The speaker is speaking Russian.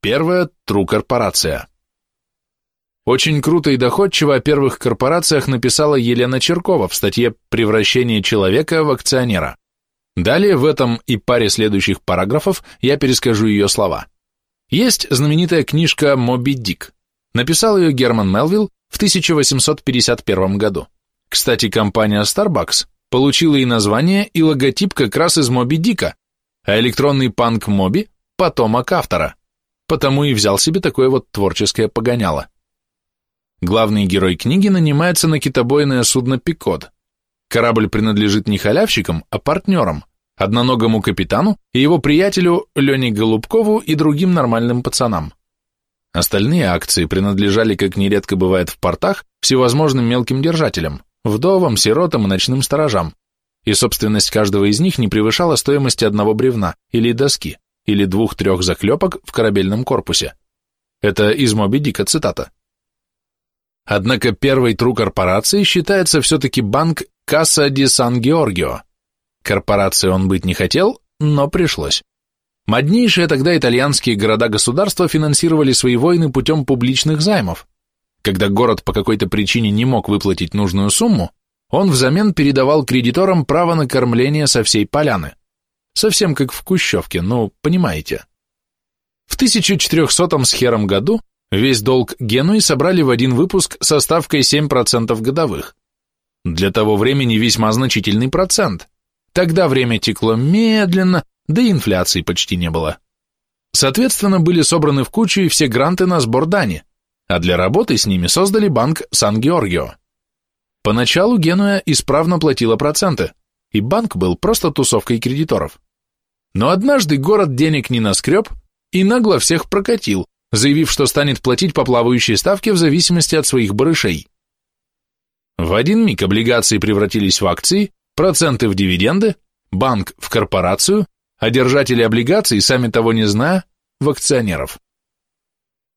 Первая – Тру-корпорация. Очень круто и доходчиво о первых корпорациях написала Елена Черкова в статье «Превращение человека в акционера». Далее в этом и паре следующих параграфов я перескажу ее слова. Есть знаменитая книжка «Моби Дик». Написал ее Герман Мелвилл в 1851 году. Кстати, компания Starbucks получила и название, и логотип как раз из Моби Дика, а электронный панк Моби – потомок автора потому и взял себе такое вот творческое погоняло. Главный герой книги нанимается на китобойное судно «Пикот». Корабль принадлежит не халявщикам, а партнерам, одноногому капитану и его приятелю Лене Голубкову и другим нормальным пацанам. Остальные акции принадлежали, как нередко бывает в портах, всевозможным мелким держателям, вдовам, сиротам и ночным сторожам, и собственность каждого из них не превышала стоимости одного бревна или доски или двух-трех заклепок в корабельном корпусе. Это из Моби Дика цитата. Однако первой тру корпорацией считается все-таки банк Касса ди Сан-Георгио. Корпорацией он быть не хотел, но пришлось. Моднейшие тогда итальянские города-государства финансировали свои войны путем публичных займов. Когда город по какой-то причине не мог выплатить нужную сумму, он взамен передавал кредиторам право на кормление со всей поляны. Совсем как в Кущевке, ну, понимаете. В 1400 с хером году весь долг Генуи собрали в один выпуск со ставкой 7% годовых. Для того времени весьма значительный процент. Тогда время текло медленно, да и инфляции почти не было. Соответственно, были собраны в кучу и все гранты на сбор дани, а для работы с ними создали банк Сан-Георгио. Поначалу Генуя исправно платила проценты, и банк был просто тусовкой кредиторов. Но однажды город денег не наскреб и нагло всех прокатил, заявив, что станет платить по плавающей ставке в зависимости от своих барышей. В один миг облигации превратились в акции, проценты в дивиденды, банк в корпорацию, а держатели облигаций, сами того не зная, в акционеров.